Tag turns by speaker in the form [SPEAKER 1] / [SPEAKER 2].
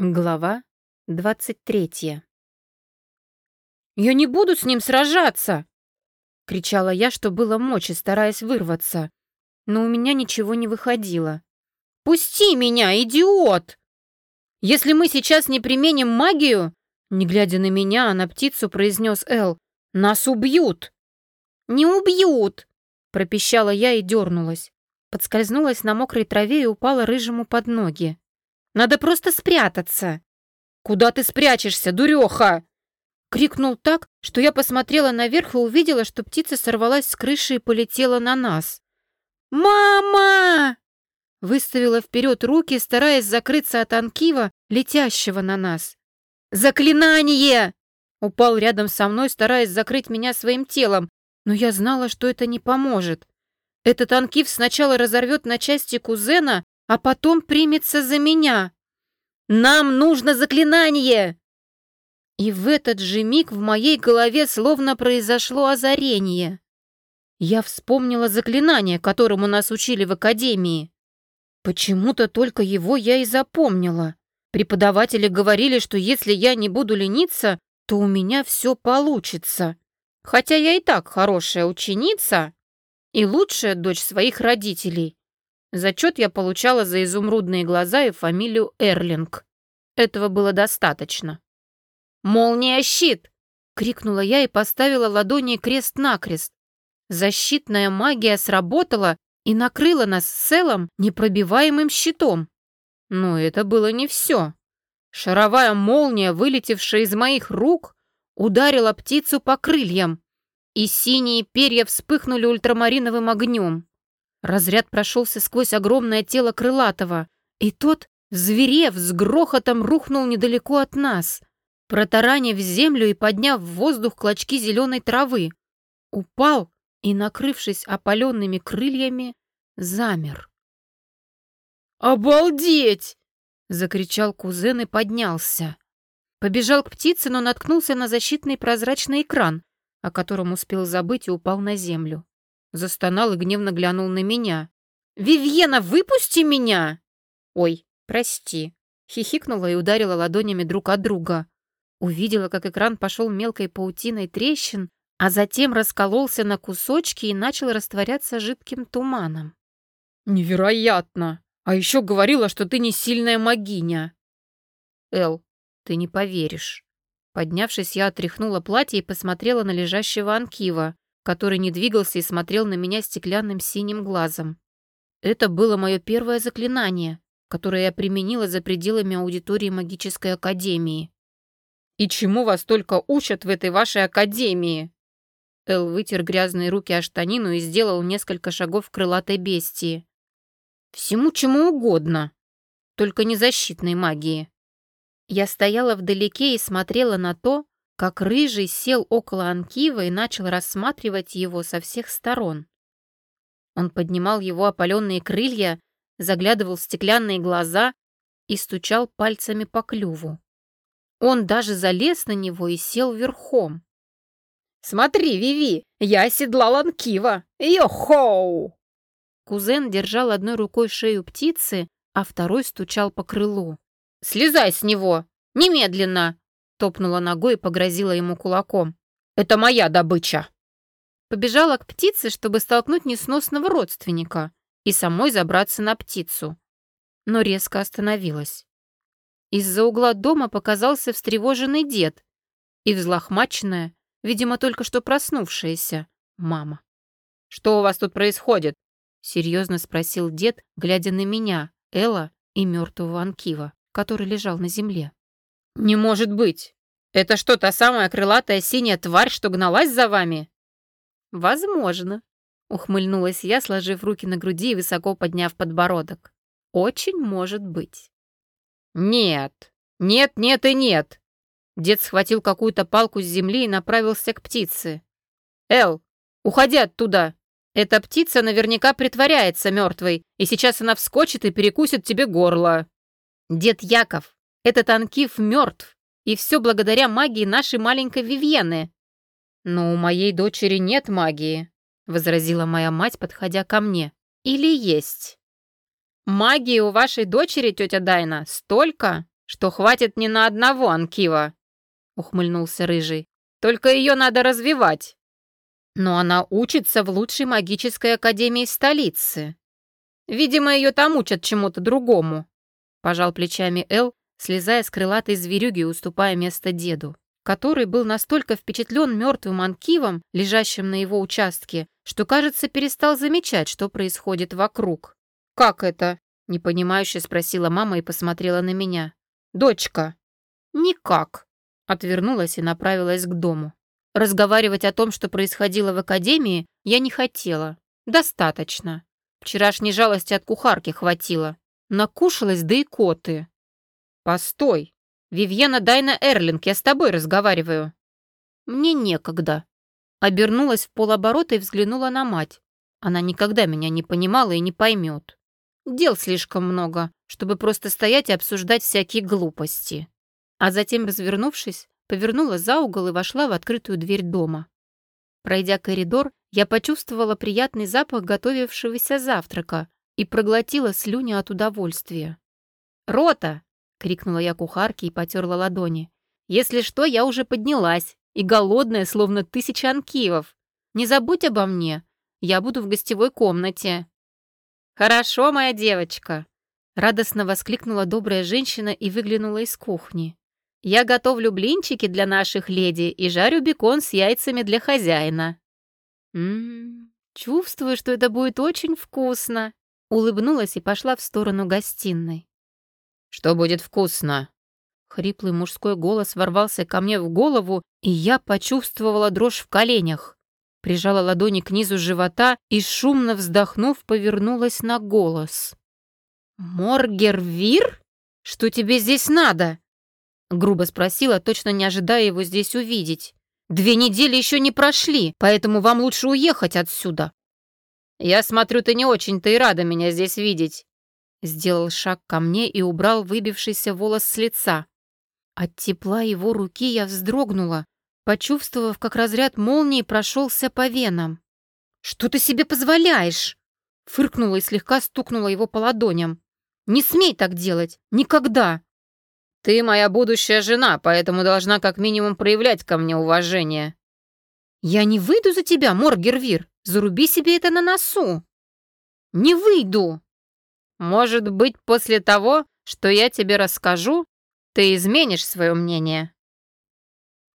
[SPEAKER 1] Глава двадцать третья. «Я не буду с ним сражаться!» — кричала я, что было мочи, стараясь вырваться. Но у меня ничего не выходило. «Пусти меня, идиот! Если мы сейчас не применим магию...» Не глядя на меня, а на птицу произнес Эл. «Нас убьют!» «Не убьют!» — пропищала я и дернулась. Подскользнулась на мокрой траве и упала рыжему под ноги. Надо просто спрятаться!» «Куда ты спрячешься, дуреха?» Крикнул так, что я посмотрела наверх и увидела, что птица сорвалась с крыши и полетела на нас. «Мама!» Выставила вперед руки, стараясь закрыться от анкива, летящего на нас. «Заклинание!» Упал рядом со мной, стараясь закрыть меня своим телом, но я знала, что это не поможет. Этот анкив сначала разорвет на части кузена, а потом примется за меня. Нам нужно заклинание!» И в этот же миг в моей голове словно произошло озарение. Я вспомнила заклинание, которому нас учили в академии. Почему-то только его я и запомнила. Преподаватели говорили, что если я не буду лениться, то у меня все получится. Хотя я и так хорошая ученица и лучшая дочь своих родителей. Зачет я получала за изумрудные глаза и фамилию Эрлинг. Этого было достаточно. «Молния, щит!» — крикнула я и поставила ладони крест-накрест. Защитная магия сработала и накрыла нас с Селом непробиваемым щитом. Но это было не все. Шаровая молния, вылетевшая из моих рук, ударила птицу по крыльям, и синие перья вспыхнули ультрамариновым огнем. Разряд прошелся сквозь огромное тело крылатого, и тот, зверев, с грохотом рухнул недалеко от нас, протаранив землю и подняв в воздух клочки зеленой травы. Упал и, накрывшись опаленными крыльями, замер. «Обалдеть!» — закричал кузен и поднялся. Побежал к птице, но наткнулся на защитный прозрачный экран, о котором успел забыть и упал на землю. Застонал и гневно глянул на меня. «Вивьена, выпусти меня!» «Ой, прости!» Хихикнула и ударила ладонями друг от друга. Увидела, как экран пошел мелкой паутиной трещин, а затем раскололся на кусочки и начал растворяться жидким туманом. «Невероятно! А еще говорила, что ты не сильная магиня!» «Эл, ты не поверишь!» Поднявшись, я отряхнула платье и посмотрела на лежащего Анкива, который не двигался и смотрел на меня стеклянным синим глазом. Это было мое первое заклинание, которое я применила за пределами аудитории магической академии. «И чему вас только учат в этой вашей академии?» Эл вытер грязные руки о штанину и сделал несколько шагов к крылатой бестии. «Всему чему угодно, только не защитной магии». Я стояла вдалеке и смотрела на то, как рыжий сел около Анкива и начал рассматривать его со всех сторон. Он поднимал его опаленные крылья, заглядывал в стеклянные глаза и стучал пальцами по клюву. Он даже залез на него и сел верхом. «Смотри, Виви, я оседлал Анкива! Йо-хоу!» Кузен держал одной рукой шею птицы, а второй стучал по крылу. «Слезай с него! Немедленно!» Топнула ногой и погрозила ему кулаком. «Это моя добыча!» Побежала к птице, чтобы столкнуть несносного родственника и самой забраться на птицу. Но резко остановилась. Из-за угла дома показался встревоженный дед и взлохмаченная, видимо, только что проснувшаяся, мама. «Что у вас тут происходит?» — серьезно спросил дед, глядя на меня, Элла и мертвого Анкива, который лежал на земле. «Не может быть! Это что, та самая крылатая синяя тварь, что гналась за вами?» «Возможно», — ухмыльнулась я, сложив руки на груди и высоко подняв подбородок. «Очень может быть». «Нет, нет, нет и нет!» Дед схватил какую-то палку с земли и направился к птице. «Эл, уходи оттуда! Эта птица наверняка притворяется мертвой, и сейчас она вскочит и перекусит тебе горло!» «Дед Яков, этот Анкив мертв, и все благодаря магии нашей маленькой Вивьены. Но у моей дочери нет магии, возразила моя мать, подходя ко мне. Или есть? Магии у вашей дочери, тетя Дайна, столько, что хватит не на одного Анкива», — ухмыльнулся Рыжий. «Только ее надо развивать». «Но она учится в лучшей магической академии столицы. Видимо, ее там учат чему-то другому», — пожал плечами Эл, слезая с крылатой зверюги и уступая место деду, который был настолько впечатлен мертвым Анкивом, лежащим на его участке, что, кажется, перестал замечать, что происходит вокруг. «Как это?» — непонимающе спросила мама и посмотрела на меня. «Дочка». «Никак», — отвернулась и направилась к дому. Разговаривать о том, что происходило в академии, я не хотела. Достаточно. Вчерашней жалости от кухарки хватило. Накушалась, да и коты. «Постой! Вивьена Дайна Эрлинг, я с тобой разговариваю!» «Мне некогда». Обернулась в полоборота и взглянула на мать. Она никогда меня не понимала и не поймет. Дел слишком много, чтобы просто стоять и обсуждать всякие глупости. А затем, развернувшись, повернула за угол и вошла в открытую дверь дома. Пройдя коридор, я почувствовала приятный запах готовившегося завтрака и проглотила слюни от удовольствия. «Рота!» — крикнула я кухарке и потерла ладони. «Если что, я уже поднялась и голодная, словно тысяча анкивов. Не забудь обо мне, я буду в гостевой комнате». «Хорошо, моя девочка!» — радостно воскликнула добрая женщина и выглянула из кухни. «Я готовлю блинчики для наших леди и жарю бекон с яйцами для хозяина». «Ммм, чувствую, что это будет очень вкусно!» Улыбнулась и пошла в сторону гостиной. «Что будет вкусно?» Хриплый мужской голос ворвался ко мне в голову, и я почувствовала дрожь в коленях. Прижала ладони к низу живота и, шумно вздохнув, повернулась на голос. «Моргервир? Что тебе здесь надо?» Грубо спросила, точно не ожидая его здесь увидеть. «Две недели еще не прошли, поэтому вам лучше уехать отсюда». «Я смотрю, ты не очень-то и рада меня здесь видеть», Сделал шаг ко мне и убрал выбившийся волос с лица. От тепла его руки я вздрогнула, почувствовав, как разряд молнии прошелся по венам. «Что ты себе позволяешь?» Фыркнула и слегка стукнула его по ладоням. «Не смей так делать! Никогда!» «Ты моя будущая жена, поэтому должна как минимум проявлять ко мне уважение». «Я не выйду за тебя, Моргервир! Заруби себе это на носу!» «Не выйду!» «Может быть, после того, что я тебе расскажу, ты изменишь свое мнение?»